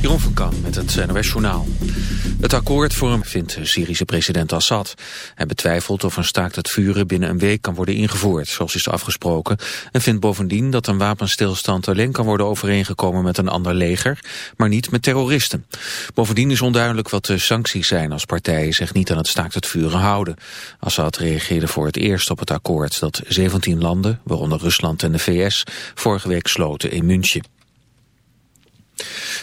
Jeroen van Kan met het NOS Journaal. Het akkoord vorm vindt Syrische president Assad. Hij betwijfelt of een staakt het vuren binnen een week kan worden ingevoerd, zoals is afgesproken. En vindt bovendien dat een wapenstilstand alleen kan worden overeengekomen met een ander leger, maar niet met terroristen. Bovendien is onduidelijk wat de sancties zijn als partijen zich niet aan het staakt het vuren houden. Assad reageerde voor het eerst op het akkoord dat 17 landen, waaronder Rusland en de VS, vorige week sloten in München.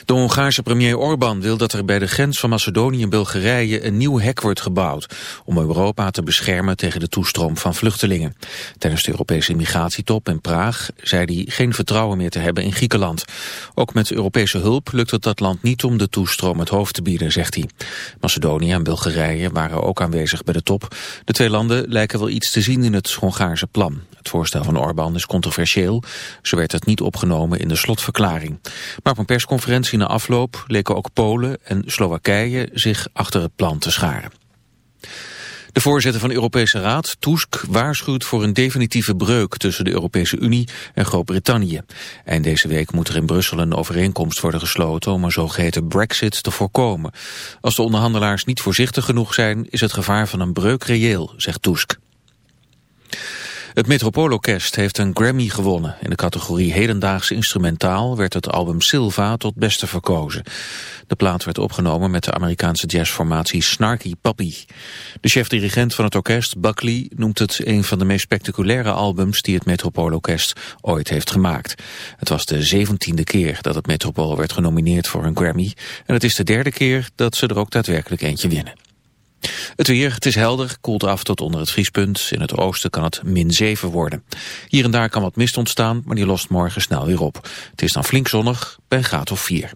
De Hongaarse premier Orbán wil dat er bij de grens van Macedonië en Bulgarije een nieuw hek wordt gebouwd om Europa te beschermen tegen de toestroom van vluchtelingen. Tijdens de Europese migratietop in Praag zei hij geen vertrouwen meer te hebben in Griekenland. Ook met Europese hulp lukt het dat land niet om de toestroom het hoofd te bieden, zegt hij. Macedonië en Bulgarije waren ook aanwezig bij de top. De twee landen lijken wel iets te zien in het Hongaarse plan. Het voorstel van Orbán is controversieel. Zo werd het niet opgenomen in de slotverklaring. Maar op een persconferentie na afloop leken ook Polen en Slowakije zich achter het plan te scharen. De voorzitter van de Europese Raad, Tusk, waarschuwt voor een definitieve breuk tussen de Europese Unie en Groot-Brittannië. Eind deze week moet er in Brussel een overeenkomst worden gesloten om een zogeheten brexit te voorkomen. Als de onderhandelaars niet voorzichtig genoeg zijn, is het gevaar van een breuk reëel, zegt Tusk. Het Metropoolorkest heeft een Grammy gewonnen. In de categorie Hedendaagse Instrumentaal werd het album Silva tot beste verkozen. De plaat werd opgenomen met de Amerikaanse jazzformatie Snarky Puppy. De chef-dirigent van het orkest, Buckley, noemt het een van de meest spectaculaire albums die het Metropoolorkest ooit heeft gemaakt. Het was de zeventiende keer dat het Metropool werd genomineerd voor een Grammy en het is de derde keer dat ze er ook daadwerkelijk eentje winnen. Het weer, het is helder, koelt af tot onder het vriespunt. In het oosten kan het min 7 worden. Hier en daar kan wat mist ontstaan, maar die lost morgen snel weer op. Het is dan flink zonnig, bij een graad of 4.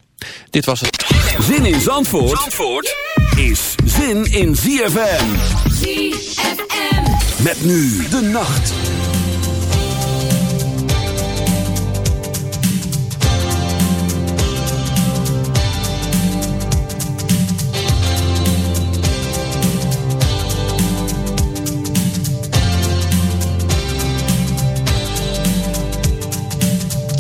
Dit was het. Zin in Zandvoort, Zandvoort is zin in ZFM. ZFM. Met nu de nacht.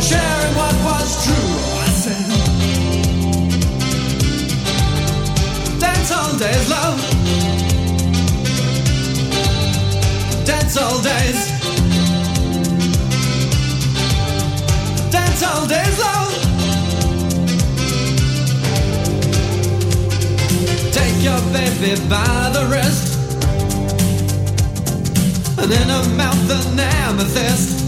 sharing what was true. I dance all. Dance all days. Dance all. Take your baby by the wrist. And in her mouth an amethyst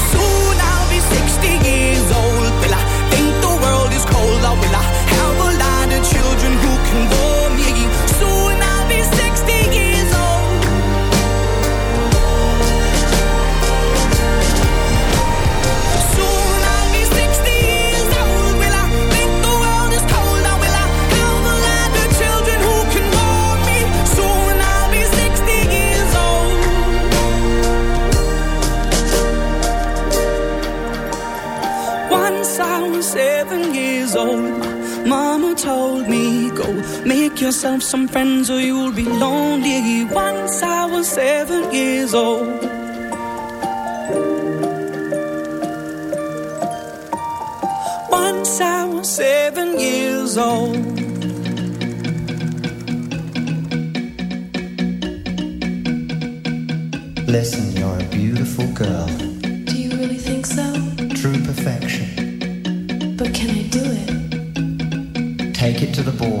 Make yourself some friends or you'll be lonely. Once I was seven years old. Once I was seven years old. Listen, you're a beautiful girl, Do you really think so? true perfection. But can I do it? Take it to the ball,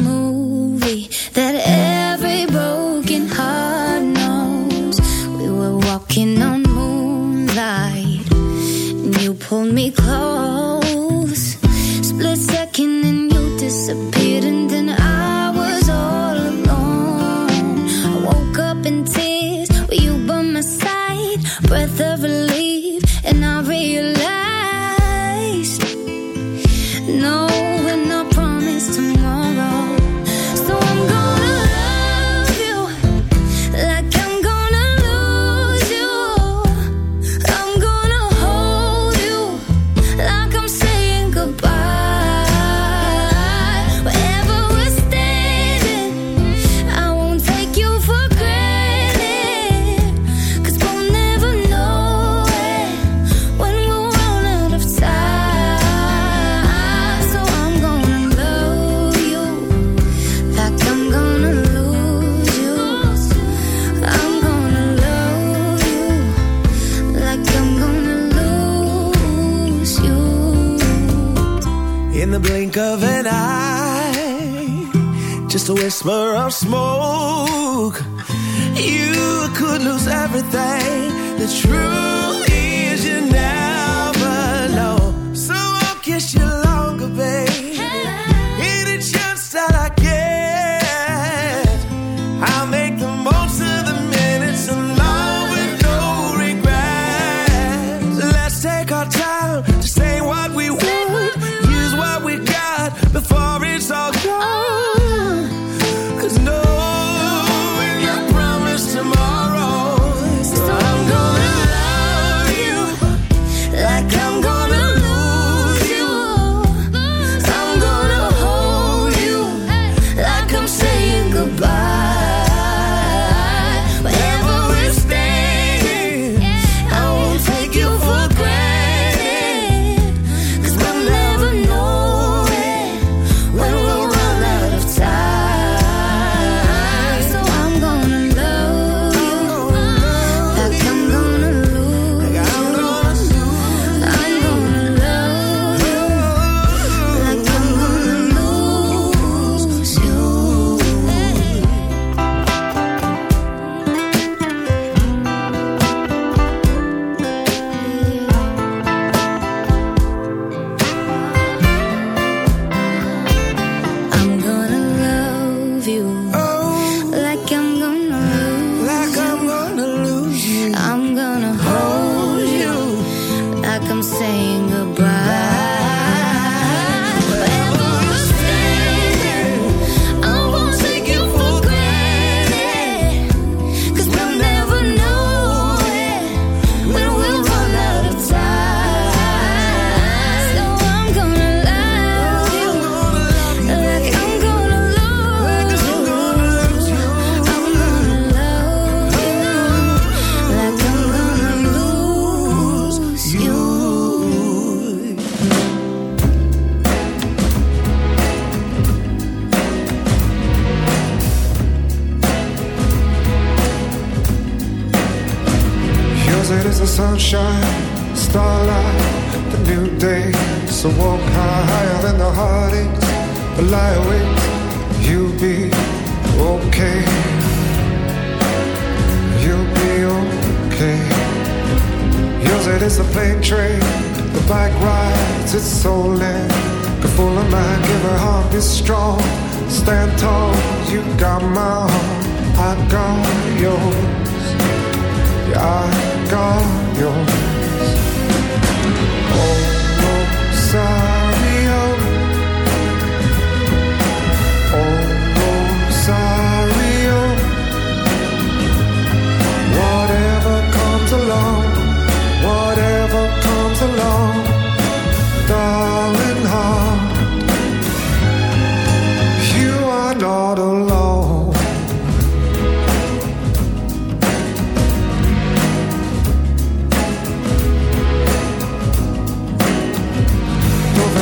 There's the sunshine, starlight, the new day. So walk higher than the heartaches, but lie awake. You'll be okay. You'll be okay. Yours it is a plane train, the bike rides, it's soul Get full of mind, give her heart, be strong. Stand tall, you got my heart, I got yours. Yeah, gone, you're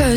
Really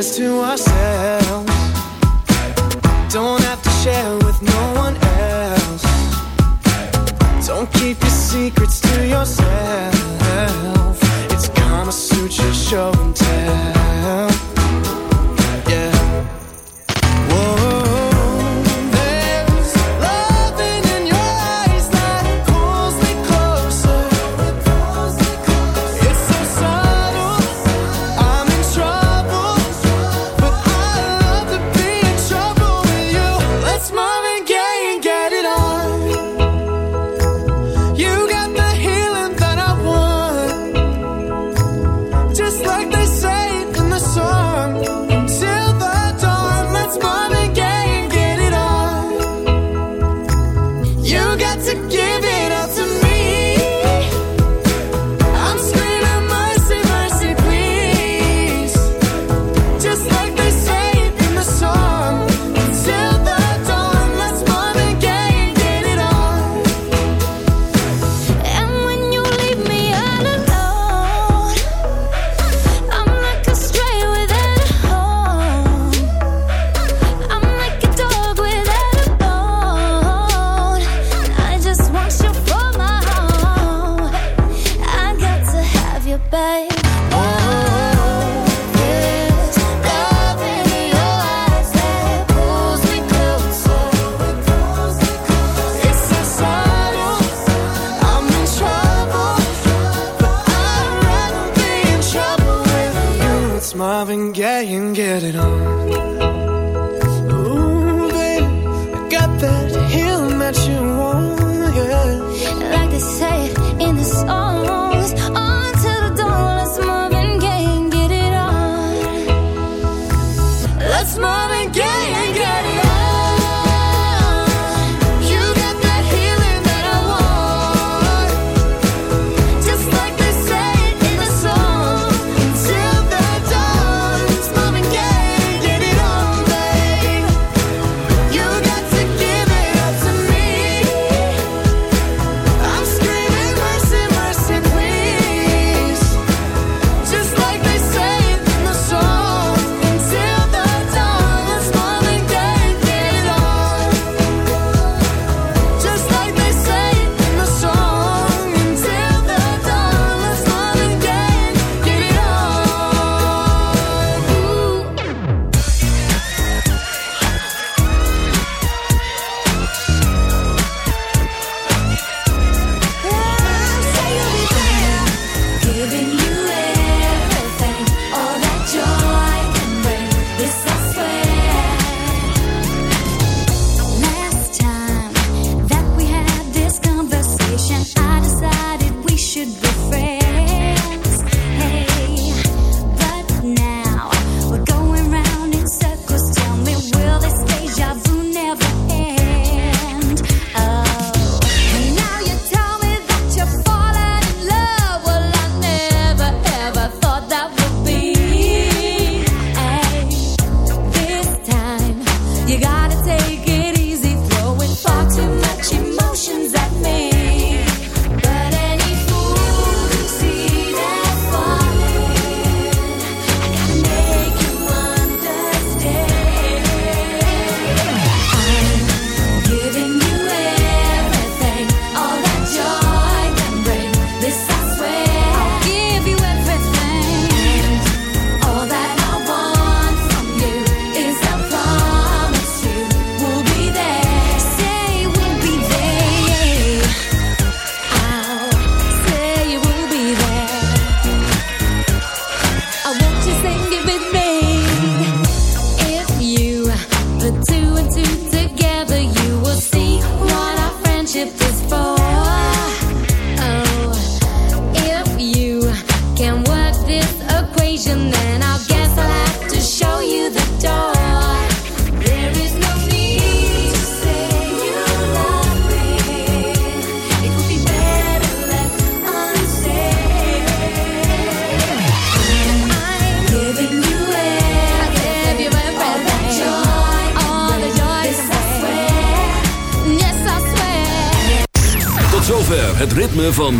king to ourselves.